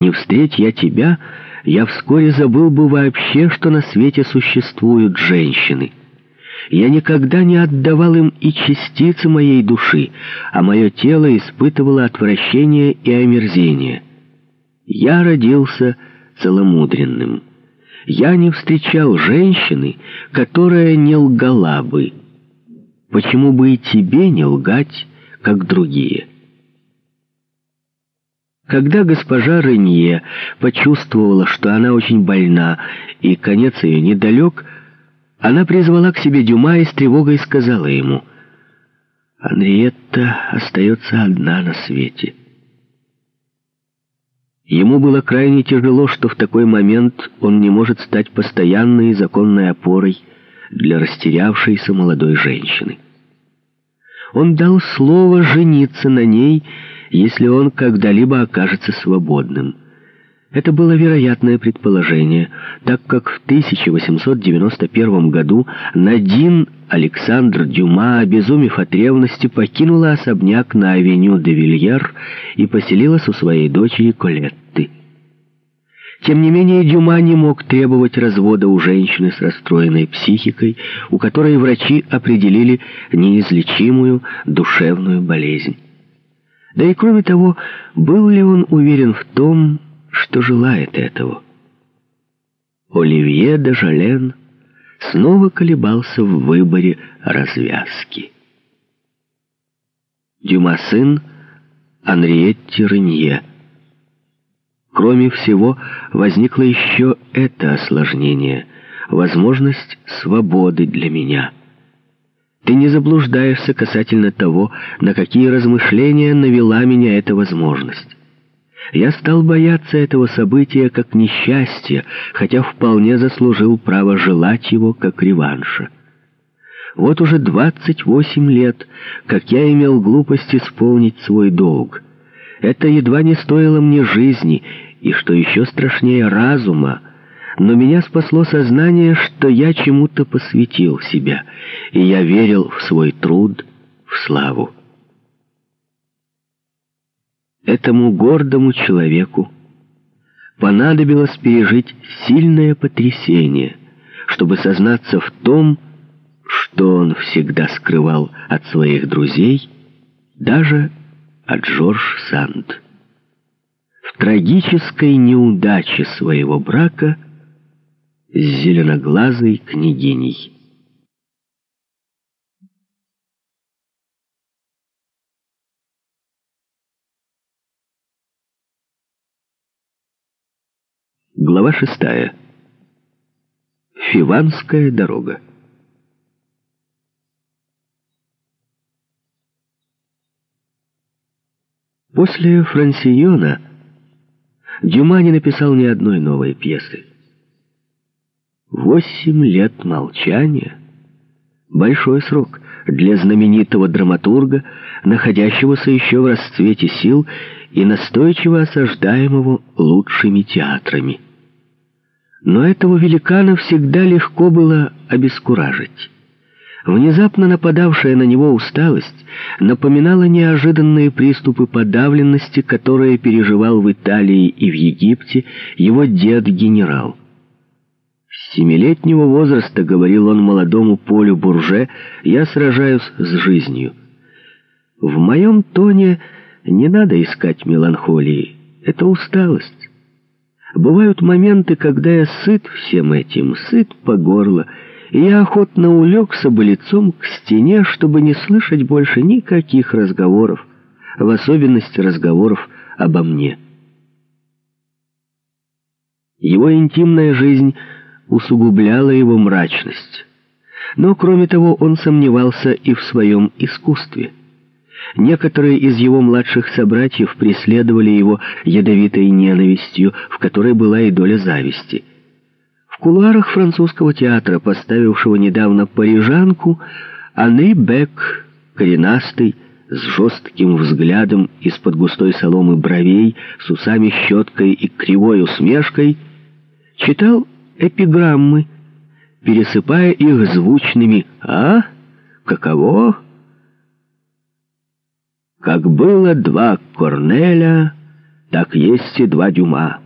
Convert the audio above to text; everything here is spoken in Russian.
Не встреть я тебя, я вскоре забыл бы вообще, что на свете существуют женщины. Я никогда не отдавал им и частицы моей души, а мое тело испытывало отвращение и омерзение. Я родился целомудренным. Я не встречал женщины, которая не лгала бы. Почему бы и тебе не лгать, как другие?» Когда госпожа Ренье почувствовала, что она очень больна и конец ее недалек, она призвала к себе Дюма и с тревогой сказала ему, «Анриетта остается одна на свете». Ему было крайне тяжело, что в такой момент он не может стать постоянной и законной опорой для растерявшейся молодой женщины. Он дал слово жениться на ней если он когда-либо окажется свободным. Это было вероятное предположение, так как в 1891 году Надин Александр Дюма, обезумев от ревности, покинула особняк на авеню де Вильер и поселилась у своей дочери Колетты. Тем не менее, Дюма не мог требовать развода у женщины с расстроенной психикой, у которой врачи определили неизлечимую душевную болезнь. Да и кроме того, был ли он уверен в том, что желает этого? Оливье де Жален снова колебался в выборе развязки. Дюма сын Анриетти Ренье. Кроме всего, возникло еще это осложнение — возможность свободы для меня — ты не заблуждаешься касательно того, на какие размышления навела меня эта возможность. Я стал бояться этого события как несчастья, хотя вполне заслужил право желать его как реванша. Вот уже 28 лет, как я имел глупость исполнить свой долг. Это едва не стоило мне жизни, и, что еще страшнее, разума, но меня спасло сознание, что я чему-то посвятил себя, и я верил в свой труд, в славу. Этому гордому человеку понадобилось пережить сильное потрясение, чтобы сознаться в том, что он всегда скрывал от своих друзей, даже от Жорж Санд. В трагической неудаче своего брака – с зеленоглазой княгиней. Глава шестая. Фиванская дорога. После Франсиона Дюма не написал ни одной новой пьесы. Восемь лет молчания — большой срок для знаменитого драматурга, находящегося еще в расцвете сил и настойчиво осаждаемого лучшими театрами. Но этого великана всегда легко было обескуражить. Внезапно нападавшая на него усталость напоминала неожиданные приступы подавленности, которые переживал в Италии и в Египте его дед-генерал. Семилетнего возраста, говорил он молодому Полю Бурже, я сражаюсь с жизнью. В моем тоне не надо искать меланхолии. Это усталость. Бывают моменты, когда я сыт всем этим, сыт по горло, и я охотно улегся бы лицом к стене, чтобы не слышать больше никаких разговоров, в особенности разговоров обо мне. Его интимная жизнь — усугубляла его мрачность. Но, кроме того, он сомневался и в своем искусстве. Некоторые из его младших собратьев преследовали его ядовитой ненавистью, в которой была и доля зависти. В кулуарах французского театра, поставившего недавно парижанку, Анри Бек, коренастый, с жестким взглядом из-под густой соломы бровей, с усами-щеткой и кривой усмешкой, читал эпиграммы, пересыпая их звучными «А? Каково?» Как было два Корнеля, Так есть и два Дюма.